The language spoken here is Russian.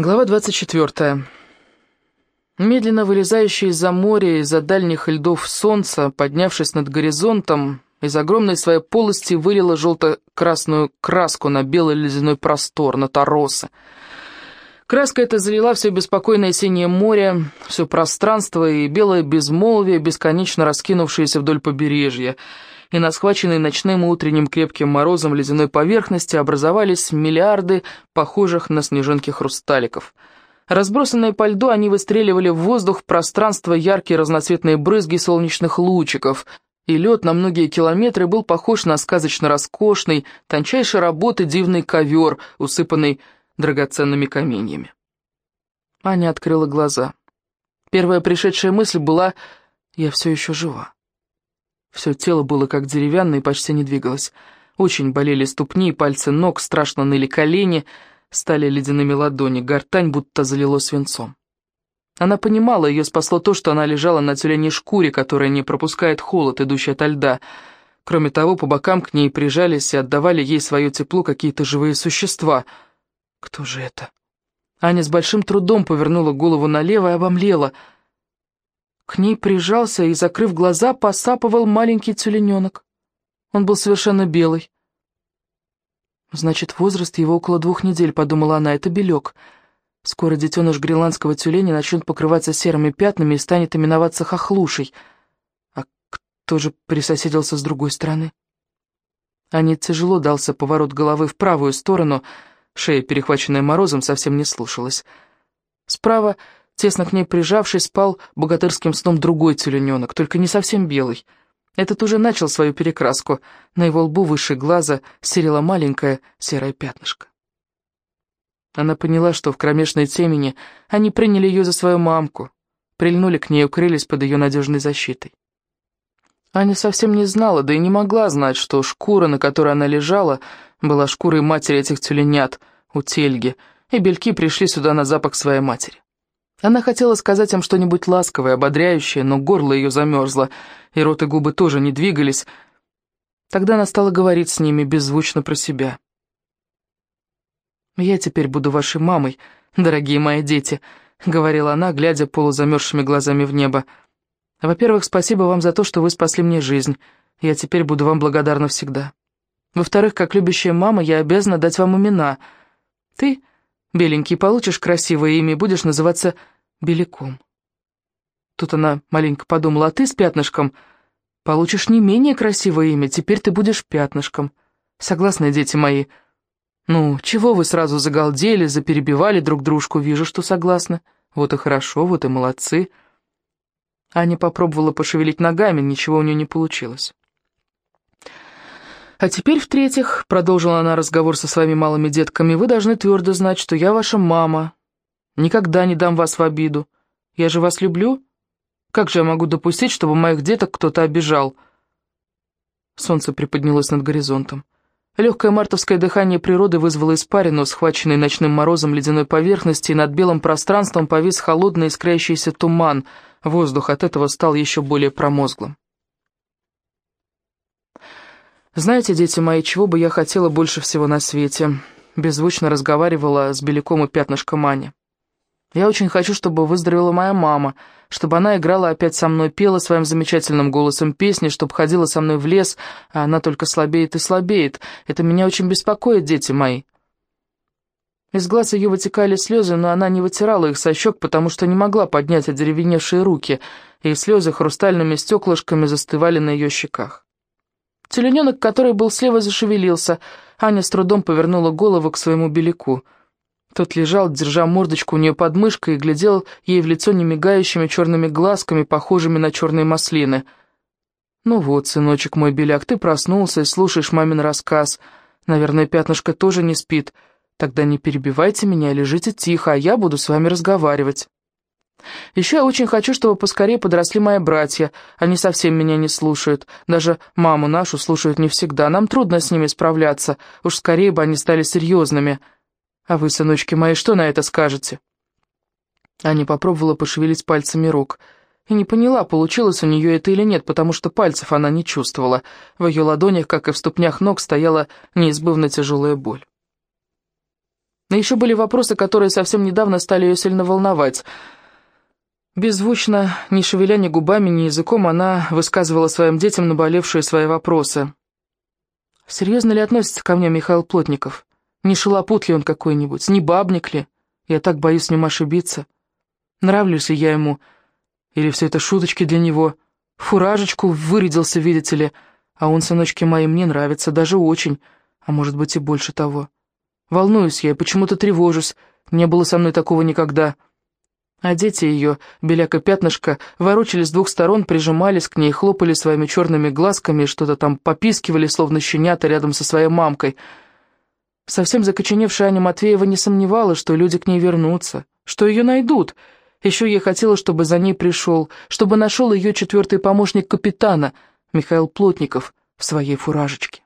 Глава 24. Медленно вылезающее из-за моря, из-за дальних льдов солнца, поднявшись над горизонтом, из огромной своей полости вылило желто-красную краску на белый ледяной простор, на торосы. Краска эта залила все беспокойное синее море, все пространство и белое безмолвие, бесконечно раскинувшееся вдоль побережья — и на схваченной ночным и утренним крепким морозом ледяной поверхности образовались миллиарды похожих на снежинки хрусталиков. Разбросанные по льду, они выстреливали в воздух в пространство яркие разноцветные брызги солнечных лучиков, и лед на многие километры был похож на сказочно роскошный, тончайшей работы дивный ковер, усыпанный драгоценными каменьями. Аня открыла глаза. Первая пришедшая мысль была «Я все еще жива». Все тело было как деревянное и почти не двигалось. Очень болели ступни и пальцы ног, страшно ныли колени, стали ледяными ладони, гортань будто залило свинцом. Она понимала, ее спасло то, что она лежала на тюленей шкуре, которая не пропускает холод, идущий ото льда. Кроме того, по бокам к ней прижались и отдавали ей свое тепло какие-то живые существа. Кто же это? Аня с большим трудом повернула голову налево и обомлела — к ней прижался и, закрыв глаза, посапывал маленький тюлененок. Он был совершенно белый. «Значит, возраст его около двух недель», — подумала она, — «это белек. Скоро детеныш гренландского тюленя начнет покрываться серыми пятнами и станет именоваться хохлушей. А кто же присоседился с другой стороны?» Ане тяжело дался поворот головы в правую сторону, шея, перехваченная морозом, совсем не слушалась. Справа Тесно к ней прижавшись, спал богатырским сном другой телененок, только не совсем белый. Этот уже начал свою перекраску. На его лбу выше глаза серело маленькое серое пятнышко. Она поняла, что в кромешной темени они приняли ее за свою мамку, прильнули к ней и укрылись под ее надежной защитой. Аня совсем не знала, да и не могла знать, что шкура, на которой она лежала, была шкурой матери этих тюленят, у тельги, и бельки пришли сюда на запах своей матери. Она хотела сказать им что-нибудь ласковое, ободряющее, но горло ее замерзло, и рот и губы тоже не двигались. Тогда она стала говорить с ними беззвучно про себя. «Я теперь буду вашей мамой, дорогие мои дети», — говорила она, глядя полузамерзшими глазами в небо. «Во-первых, спасибо вам за то, что вы спасли мне жизнь. Я теперь буду вам благодарна всегда. Во-вторых, как любящая мама, я обязана дать вам имена. Ты Беленький, получишь красивое имя и будешь называться Беляком. Тут она маленько подумала, а ты с пятнышком получишь не менее красивое имя, теперь ты будешь пятнышком. Согласны, дети мои? Ну, чего вы сразу загалдели, заперебивали друг дружку, вижу, что согласны. Вот и хорошо, вот и молодцы. Аня попробовала пошевелить ногами, ничего у нее не получилось. «А теперь, в-третьих, — продолжила она разговор со своими малыми детками, — вы должны твердо знать, что я ваша мама. Никогда не дам вас в обиду. Я же вас люблю. Как же я могу допустить, чтобы моих деток кто-то обижал?» Солнце приподнялось над горизонтом. Легкое мартовское дыхание природы вызвало испарину, схваченный ночным морозом ледяной поверхности, и над белым пространством повис холодный искрящийся туман. Воздух от этого стал еще более промозглым. «Знаете, дети мои, чего бы я хотела больше всего на свете?» Беззвучно разговаривала с Беляком и пятнышком Аня. «Я очень хочу, чтобы выздоровела моя мама, чтобы она играла опять со мной, пела своим замечательным голосом песни, чтобы ходила со мной в лес, а она только слабеет и слабеет. Это меня очень беспокоит, дети мои». Из глаз ее вытекали слезы, но она не вытирала их со щек, потому что не могла поднять одеревеневшие руки, и слезы хрустальными стеклышками застывали на ее щеках. Телененок, который был слева, зашевелился. Аня с трудом повернула голову к своему беляку. Тот лежал, держа мордочку у нее под мышкой, и глядел ей в лицо немигающими черными глазками, похожими на черные маслины. «Ну вот, сыночек мой беляк, ты проснулся и слушаешь мамин рассказ. Наверное, пятнышко тоже не спит. Тогда не перебивайте меня, лежите тихо, а я буду с вами разговаривать». Еще я очень хочу, чтобы поскорее подросли мои братья. Они совсем меня не слушают. Даже маму нашу слушают не всегда. Нам трудно с ними справляться. Уж скорее бы они стали серьезными. А вы, сыночки мои, что на это скажете?» Аня попробовала пошевелить пальцами рук. И не поняла, получилось у нее это или нет, потому что пальцев она не чувствовала. В ее ладонях, как и в ступнях ног, стояла неизбывно тяжелая боль. Но еще были вопросы, которые совсем недавно стали ее сильно волновать. Беззвучно, не шевеля ни губами, ни языком, она высказывала своим детям наболевшие свои вопросы. «Серьезно ли относится ко мне Михаил Плотников? Не шалопут ли он какой-нибудь? Не бабник ли? Я так боюсь с ним ошибиться. Нравлюсь ли я ему? Или все это шуточки для него? Фуражечку вырядился, видите ли, а он, сыночки мои, мне нравится, даже очень, а может быть и больше того». Волнуюсь я и почему-то тревожусь. Не было со мной такого никогда. А дети ее, беляка пятнышко, ворочали с двух сторон, прижимались к ней, хлопали своими черными глазками, что-то там попискивали, словно щенята рядом со своей мамкой. Совсем закоченевшая Аня Матвеева не сомневалась, что люди к ней вернутся, что ее найдут. Еще ей хотелось, чтобы за ней пришел, чтобы нашел ее четвертый помощник капитана, Михаил Плотников, в своей фуражечке.